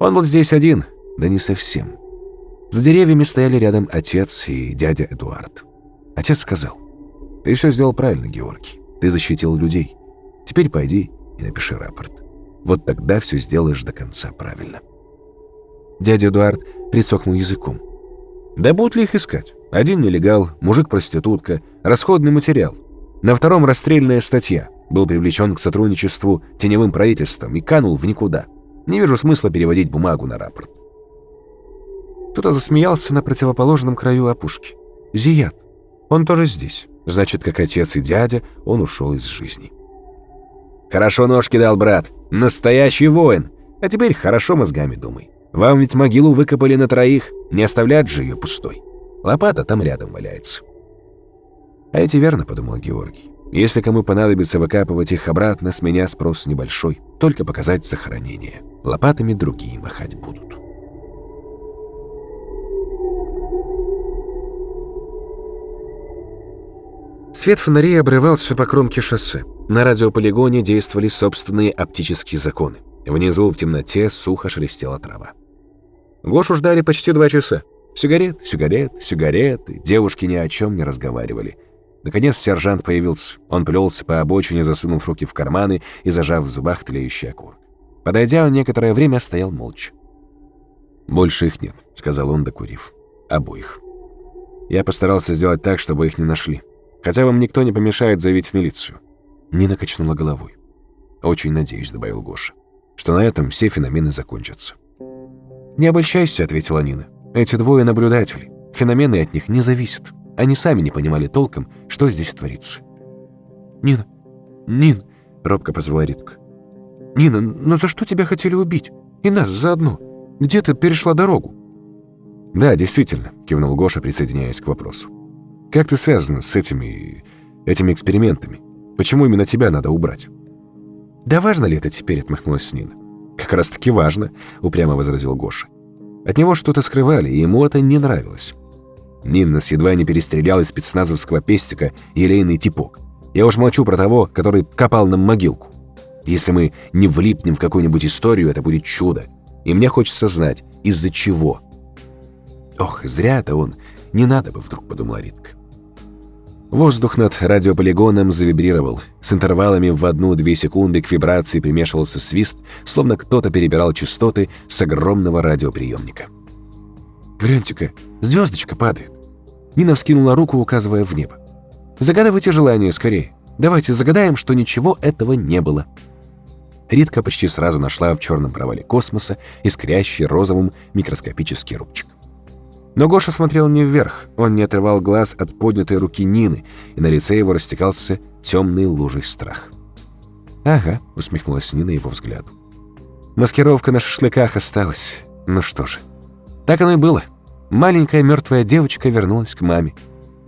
Он был здесь один, да не совсем. За деревьями стояли рядом отец и дядя Эдуард. Отец сказал, «Ты все сделал правильно, Георгий. Ты защитил людей. Теперь пойди и напиши рапорт. Вот тогда все сделаешь до конца правильно. Дядя Эдуард прицокнул языком. Да будут ли их искать? Один нелегал, мужик-проститутка, расходный материал. На втором расстрельная статья. Был привлечен к сотрудничеству теневым правительством и канул в никуда. Не вижу смысла переводить бумагу на рапорт. Кто-то засмеялся на противоположном краю опушки. Зият. Он тоже здесь. Значит, как отец и дядя, он ушел из жизни. Хорошо ножки дал, брат. Настоящий воин. А теперь хорошо мозгами думай. Вам ведь могилу выкопали на троих. Не оставлять же ее пустой. Лопата там рядом валяется. А эти верно, подумал Георгий. Если кому понадобится выкапывать их обратно, с меня спрос небольшой. Только показать захоронение. Лопатами другие махать будут. Свет фонарей обрывался по кромке шоссе. На радиополигоне действовали собственные оптические законы. Внизу в темноте сухо шелестела трава. Гошу ждали почти два часа. Сигарет, сигарет, сигареты. Девушки ни о чем не разговаривали. Наконец сержант появился. Он плелся по обочине, засунув руки в карманы и зажав в зубах тлеющий окурок. Подойдя, он некоторое время стоял молча. «Больше их нет», — сказал он, докурив. «Обоих. Я постарался сделать так, чтобы их не нашли. Хотя вам никто не помешает заявить в милицию. Нина качнула головой. «Очень надеюсь», — добавил Гоша, «что на этом все феномены закончатся». «Не обольщайся», — ответила Нина. «Эти двое наблюдатели. Феномены от них не зависят. Они сами не понимали толком, что здесь творится». «Нина, Нин», — робко позвала Ритка. «Нина, но за что тебя хотели убить? И нас заодно. Где ты перешла дорогу?» «Да, действительно», — кивнул Гоша, присоединяясь к вопросу. «Как ты связана с этими... этими экспериментами?» Почему именно тебя надо убрать?» «Да важно ли это теперь?» — отмахнулась Нина. «Как раз-таки важно», — упрямо возразил Гоша. От него что-то скрывали, и ему это не нравилось. Ниннес едва не перестрелял из спецназовского пестика елейный типок. Я уж молчу про того, который копал нам могилку. Если мы не влипнем в какую-нибудь историю, это будет чудо. И мне хочется знать, из-за чего. Ох, зря это он. Не надо бы, вдруг подумала Ритка. Воздух над радиополигоном завибрировал. С интервалами в одну-две секунды к вибрации примешивался свист, словно кто-то перебирал частоты с огромного радиоприемника. «Гляньте-ка, звездочка падает». Нина вскинула руку, указывая в небо. «Загадывайте желание скорее. Давайте загадаем, что ничего этого не было». Ритка почти сразу нашла в черном провале космоса искрящий розовым микроскопический рубчик. Но Гоша смотрел не вверх, он не отрывал глаз от поднятой руки Нины, и на лице его растекался темный лужей страх. «Ага», — усмехнулась Нина его взгляду. «Маскировка на шашлыках осталась. Ну что же. Так оно и было. Маленькая мертвая девочка вернулась к маме.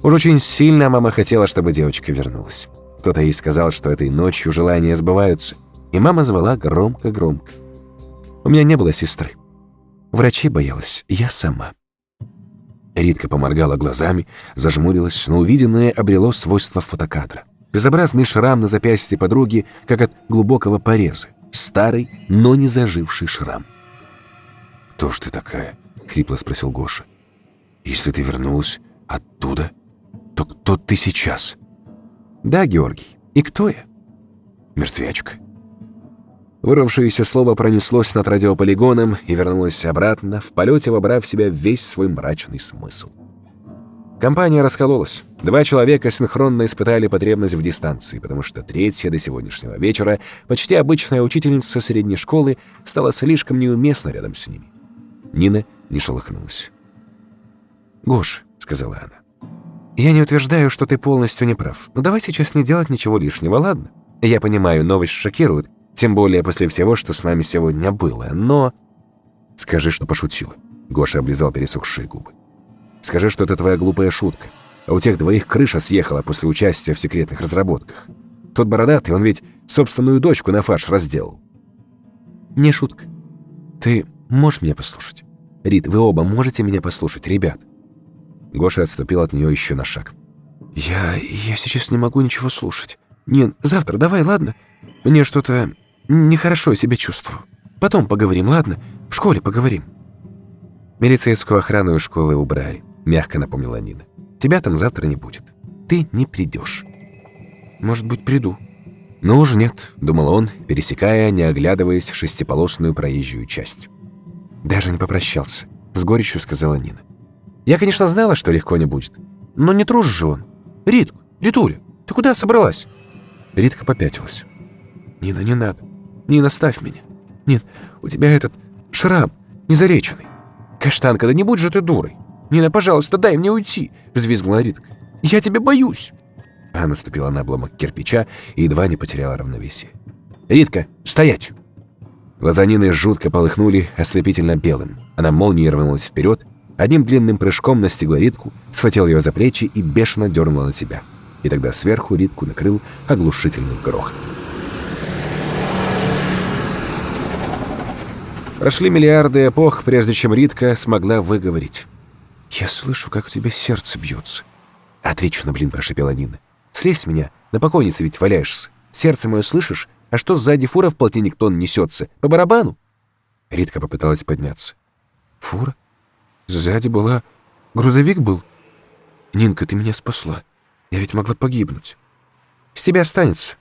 Уж очень сильно мама хотела, чтобы девочка вернулась. Кто-то ей сказал, что этой ночью желания сбываются, и мама звала громко-громко. У меня не было сестры. Врачей боялась я сама». Ритка поморгала глазами, зажмурилась, но увиденное обрело свойства фотокадра. Безобразный шрам на запястье подруги, как от глубокого пореза. Старый, но не заживший шрам. «Кто ж ты такая?» — хрипло спросил Гоша. «Если ты вернулась оттуда, то кто ты сейчас?» «Да, Георгий. И кто я?» «Мертвячка. Вырвавшееся слово пронеслось над радиополигоном и вернулось обратно, в полете вобрав в себя весь свой мрачный смысл. Компания раскололась. Два человека синхронно испытали потребность в дистанции, потому что третья до сегодняшнего вечера, почти обычная учительница средней школы, стала слишком неуместна рядом с ними. Нина не шелохнулась. «Гош», — сказала она, — «я не утверждаю, что ты полностью не прав, но давай сейчас не делать ничего лишнего, ладно? Я понимаю, новость шокирует, тем более после всего, что с нами сегодня было. Но... Скажи, что пошутила. Гоша облизал пересохшие губы. Скажи, что это твоя глупая шутка. А у тех двоих крыша съехала после участия в секретных разработках. Тот бородатый, он ведь собственную дочку на фарш разделал. Не шутка. Ты можешь меня послушать? Рит, вы оба можете меня послушать, ребят? Гоша отступил от нее еще на шаг. Я... я сейчас не могу ничего слушать. Нин, завтра давай, ладно? Мне что-то нехорошо себя чувствую. Потом поговорим, ладно? В школе поговорим». «Милицейскую охрану из школы убрали», — мягко напомнила Нина. «Тебя там завтра не будет. Ты не придешь». «Может быть, приду». «Ну уж нет», — думал он, пересекая, не оглядываясь, шестиполосную проезжую часть. «Даже не попрощался», — с горечью сказала Нина. «Я, конечно, знала, что легко не будет. Но не трус же он. Ритка, Ритуля, ты куда собралась?» Ритка попятилась. «Нина, не надо. Нина, ставь меня. Нин, у тебя этот шрам незареченный. Каштанка, да не будь же ты дурой. Нина, пожалуйста, дай мне уйти», — взвизгнула Ритка. «Я тебя боюсь». Она наступила на обломок кирпича и едва не потеряла равновесие. «Ритка, стоять!» Глаза Нины жутко полыхнули ослепительно белым. Она молнией рванулась вперед, одним длинным прыжком настигла Ритку, схватила ее за плечи и бешено дернула на себя. И тогда сверху Ритку накрыл оглушительный грохот. Прошли миллиарды эпох, прежде чем Ритка смогла выговорить. «Я слышу, как у тебя сердце бьется». «Отлично, блин», — прошепела Нина. «Слезь с меня, на покойнице ведь валяешься. Сердце мое слышишь? А что сзади фура в полтинник тонн несется? По барабану?» Ритка попыталась подняться. «Фура? Сзади была... Грузовик был? Нинка, ты меня спасла. Я ведь могла погибнуть. С тебя останется.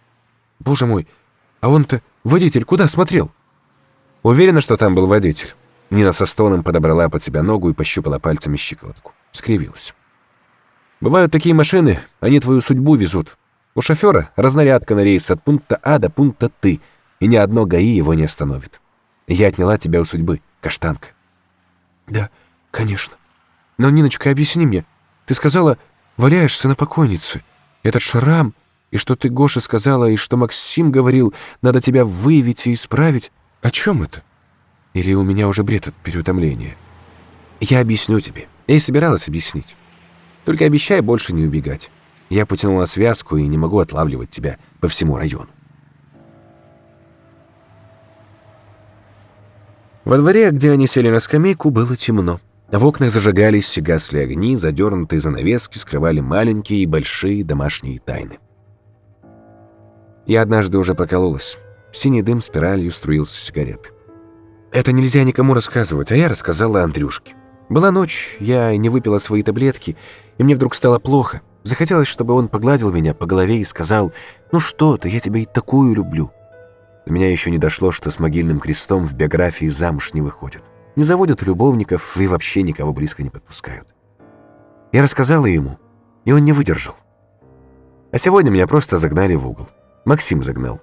Боже мой, а он-то, водитель, куда смотрел?» Уверена, что там был водитель. Нина со стоном подобрала под себя ногу и пощупала пальцами щиколотку. Скривилась. Бывают такие машины, они твою судьбу везут. У шофера разнарядка на рейс от пункта А до пункта Т, и ни одно ГАИ его не остановит. Я отняла тебя у судьбы, каштанка. Да, конечно. Но, Ниночка, объясни мне. Ты сказала, валяешься на покойнице. Этот шрам, и что ты Гоше сказала, и что Максим говорил, надо тебя выявить и исправить. «О чем это? Или у меня уже бред от переутомления?» «Я объясню тебе. Я и собиралась объяснить. Только обещай больше не убегать. Я потянула связку и не могу отлавливать тебя по всему району». Во дворе, где они сели на скамейку, было темно. В окнах зажигались и гасли огни, задернутые занавески скрывали маленькие и большие домашние тайны. Я однажды уже прокололась. Синий дым спиралью струился с сигареты. Это нельзя никому рассказывать, а я рассказала Андрюшке. Была ночь, я не выпила свои таблетки, и мне вдруг стало плохо. Захотелось, чтобы он погладил меня по голове и сказал, «Ну что ты, я тебя и такую люблю». До меня еще не дошло, что с могильным крестом в биографии замуж не выходят. Не заводят любовников и вообще никого близко не подпускают. Я рассказала ему, и он не выдержал. А сегодня меня просто загнали в угол. Максим загнал.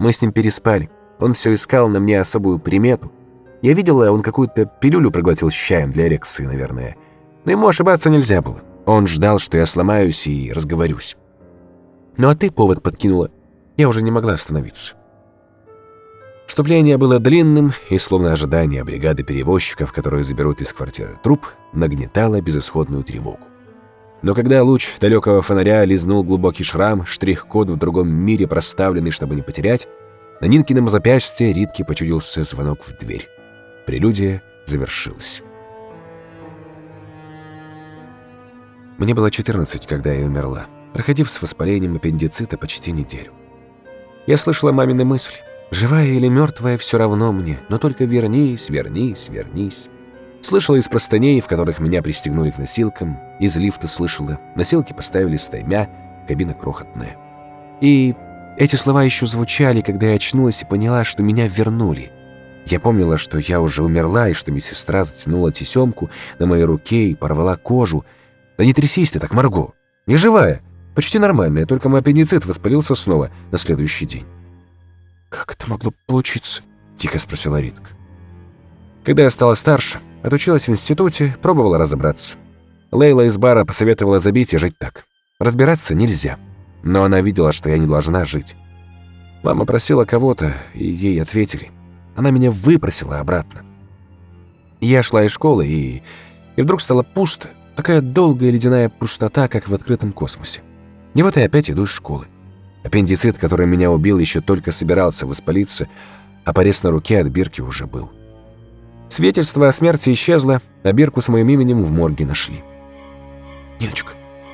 Мы с ним переспали. Он все искал на мне особую примету. Я видела, он какую-то пилюлю проглотил с чаем для эрекции, наверное. Но ему ошибаться нельзя было. Он ждал, что я сломаюсь и разговорюсь. Ну а ты повод подкинула. Я уже не могла остановиться. Вступление было длинным, и словно ожидание бригады перевозчиков, которые заберут из квартиры труп, нагнетало безысходную тревогу. Но когда луч далекого фонаря лизнул глубокий шрам, штрих-код в другом мире проставленный, чтобы не потерять, на Нинкином запястье Ритке почудился звонок в дверь. Прелюдия завершилась. Мне было 14, когда я умерла, проходив с воспалением аппендицита почти неделю. Я слышала мамины мысли. Живая или мертвая, все равно мне, но только вернись, вернись, вернись. Слышала из простыней, в которых меня пристегнули к носилкам, из лифта слышала, носилки поставили стаймя, кабина крохотная. И эти слова еще звучали, когда я очнулась и поняла, что меня вернули. Я помнила, что я уже умерла, и что медсестра затянула тесемку на моей руке и порвала кожу. Да не трясись ты так, Марго. Я живая, почти нормальная, только мой аппендицит воспалился снова на следующий день. «Как это могло получиться?» – тихо спросила Ритка. Когда я стала старше, отучилась в институте, пробовала разобраться. Лейла из бара посоветовала забить и жить так. Разбираться нельзя. Но она видела, что я не должна жить. Мама просила кого-то, и ей ответили. Она меня выпросила обратно. Я шла из школы, и, и вдруг стало пусто. Такая долгая ледяная пустота, как в открытом космосе. И вот я опять иду из школы. Аппендицит, который меня убил, еще только собирался воспалиться, а порез на руке от бирки уже был. Свидетельство о смерти исчезло, а бирку с моим именем в морге нашли. «Ниночка,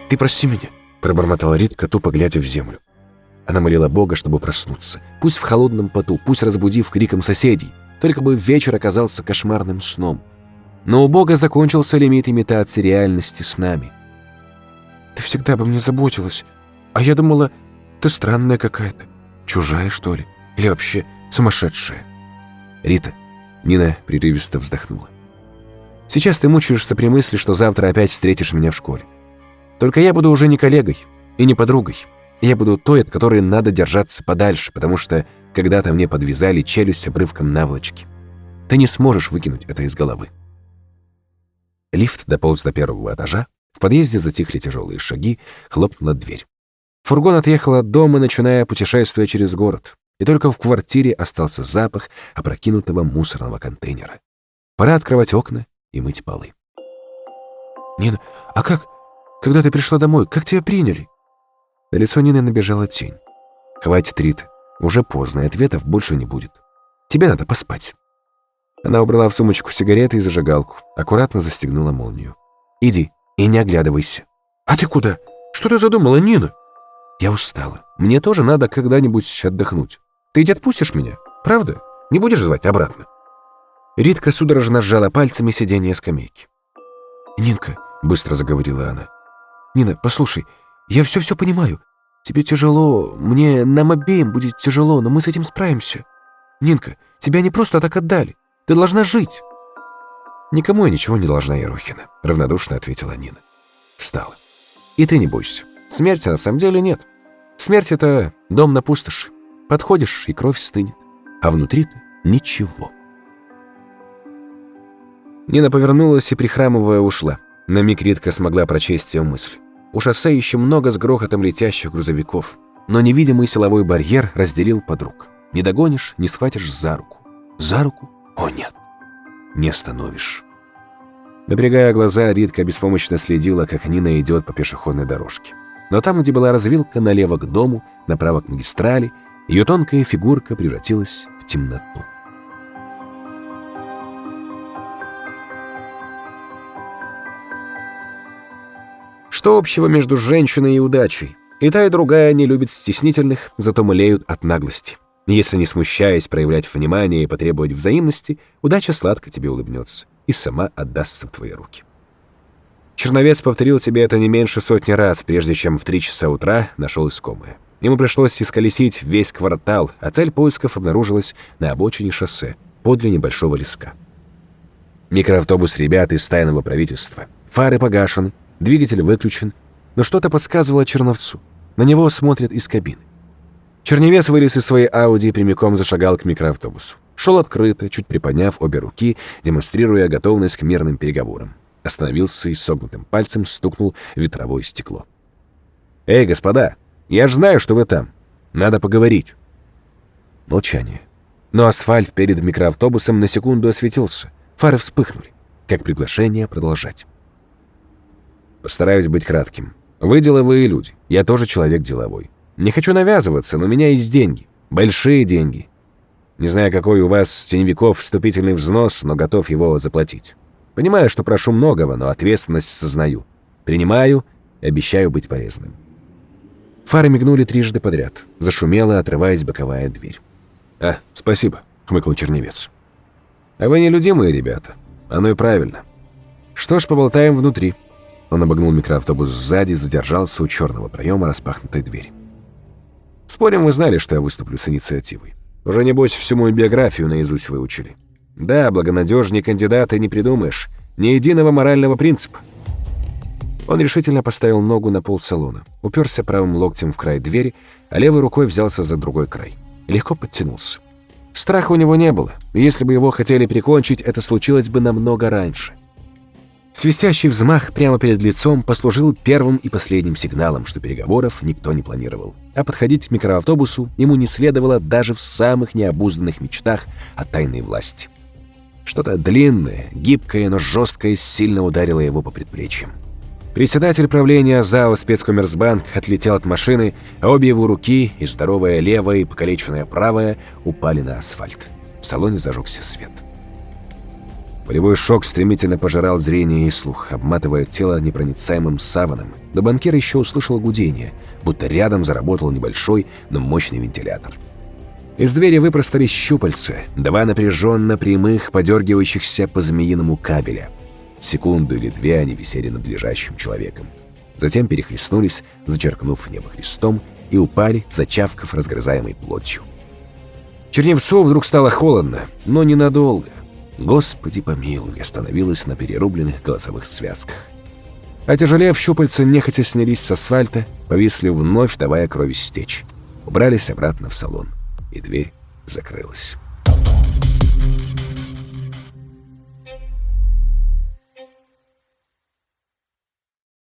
ты прости меня», — пробормотала Ритка, тупо глядя в землю. Она молила Бога, чтобы проснуться. Пусть в холодном поту, пусть разбудив криком соседей, только бы вечер оказался кошмарным сном. Но у Бога закончился лимит имитации реальности с нами. «Ты всегда обо мне заботилась, а я думала, ты странная какая-то. Чужая, что ли? Или вообще сумасшедшая? Рита. Нина прерывисто вздохнула. Сейчас ты мучаешься при мысли, что завтра опять встретишь меня в школе. Только я буду уже не коллегой и не подругой. Я буду той, от которой надо держаться подальше, потому что когда-то мне подвязали челюсть обрывком наволочки. Ты не сможешь выкинуть это из головы. Лифт дополз до первого этажа, в подъезде затихли тяжелые шаги, хлопнула дверь. Фургон отъехал от дома, начиная путешествие через город, и только в квартире остался запах опрокинутого мусорного контейнера. Пора открывать окна и мыть полы. «Нина, а как? Когда ты пришла домой, как тебя приняли?» На лицо Нины набежала тень. «Хватит, Рит, уже поздно, ответов больше не будет. Тебе надо поспать». Она убрала в сумочку сигареты и зажигалку, аккуратно застегнула молнию. «Иди и не оглядывайся». «А ты куда? Что ты задумала, Нина?» Я устала. Мне тоже надо когда-нибудь отдохнуть. Ты ведь отпустишь меня, правда? Не будешь звать обратно?» Ритка судорожно сжала пальцами сиденье скамейки. «Нинка», — быстро заговорила она. «Нина, послушай, я все-все понимаю. Тебе тяжело, мне, нам обеим будет тяжело, но мы с этим справимся. Нинка, тебя не просто так отдали. Ты должна жить». «Никому я ничего не должна, Ерохина», — равнодушно ответила Нина. Встала. «И ты не бойся. Смерти на самом деле нет. Смерть — это дом на пустоши. Подходишь, и кровь стынет. А внутри-то ничего. Нина повернулась и, прихрамывая, ушла. На миг Ритка смогла прочесть ее мысли. У шоссе еще много с грохотом летящих грузовиков. Но невидимый силовой барьер разделил подруг. Не догонишь, не схватишь за руку. За руку? О, нет. Не остановишь. Напрягая глаза, Ритка беспомощно следила, как Нина идет по пешеходной дорожке. Но там, где была развилка, налево к дому, направо к магистрали, ее тонкая фигурка превратилась в темноту. Что общего между женщиной и удачей? И та, и другая не любят стеснительных, зато млеют от наглости. Если не смущаясь проявлять внимание и потребовать взаимности, удача сладко тебе улыбнется и сама отдастся в твои руки. Черновец повторил себе это не меньше сотни раз, прежде чем в три часа утра нашел искомое. Ему пришлось исколесить весь квартал, а цель поисков обнаружилась на обочине шоссе, подле небольшого леска. Микроавтобус ребят из тайного правительства. Фары погашены, двигатель выключен, но что-то подсказывало Черновцу. На него смотрят из кабины. Черневец вылез из своей Ауди и прямиком зашагал к микроавтобусу. Шел открыто, чуть приподняв обе руки, демонстрируя готовность к мирным переговорам. Остановился и согнутым пальцем стукнул ветровое стекло. «Эй, господа, я же знаю, что вы там. Надо поговорить». Молчание. Но асфальт перед микроавтобусом на секунду осветился. Фары вспыхнули, как приглашение продолжать. Постараюсь быть кратким. Вы деловые люди, я тоже человек деловой. Не хочу навязываться, но у меня есть деньги. Большие деньги. Не знаю, какой у вас с теневиков вступительный взнос, но готов его заплатить. Понимаю, что прошу многого, но ответственность сознаю. Принимаю обещаю быть полезным. Фары мигнули трижды подряд. Зашумела, отрываясь боковая дверь. «А, спасибо», — хмыкнул Черневец. «А вы нелюдимые ребята. Оно и правильно. Что ж, поболтаем внутри». Он обогнул микроавтобус сзади и задержался у черного проема распахнутой двери. «Спорим, вы знали, что я выступлю с инициативой. Уже, небось, всю мою биографию наизусть выучили. Да, благонадежнее кандидата не придумаешь. Ни единого морального принципа». Он решительно поставил ногу на пол салона, уперся правым локтем в край двери, а левой рукой взялся за другой край. Легко подтянулся. Страха у него не было, и если бы его хотели прикончить, это случилось бы намного раньше. Свистящий взмах прямо перед лицом послужил первым и последним сигналом, что переговоров никто не планировал. А подходить к микроавтобусу ему не следовало даже в самых необузданных мечтах о тайной власти. Что-то длинное, гибкое, но жесткое сильно ударило его по предплечьям. Председатель правления ЗАО «Спецкоммерцбанк» отлетел от машины, а обе его руки, и здоровая левая, и покалеченная правая, упали на асфальт. В салоне зажегся свет. Полевой шок стремительно пожирал зрение и слух, обматывая тело непроницаемым саваном, но банкир еще услышал гудение, будто рядом заработал небольшой, но мощный вентилятор. Из двери выпростались щупальца, два напряженно прямых, подергивающихся по змеиному кабеля. Секунду или две они висели над лежащим человеком. Затем перехлестнулись, зачеркнув небо крестом, и упали, зачавкав разгрызаемой плотью. Черневцу вдруг стало холодно, но ненадолго. Господи помилуй, остановилась на перерубленных голосовых связках. Отяжелев, щупальца нехотя снялись с асфальта, повисли вновь, давая крови стечь. Убрались обратно в салон, и дверь закрылась.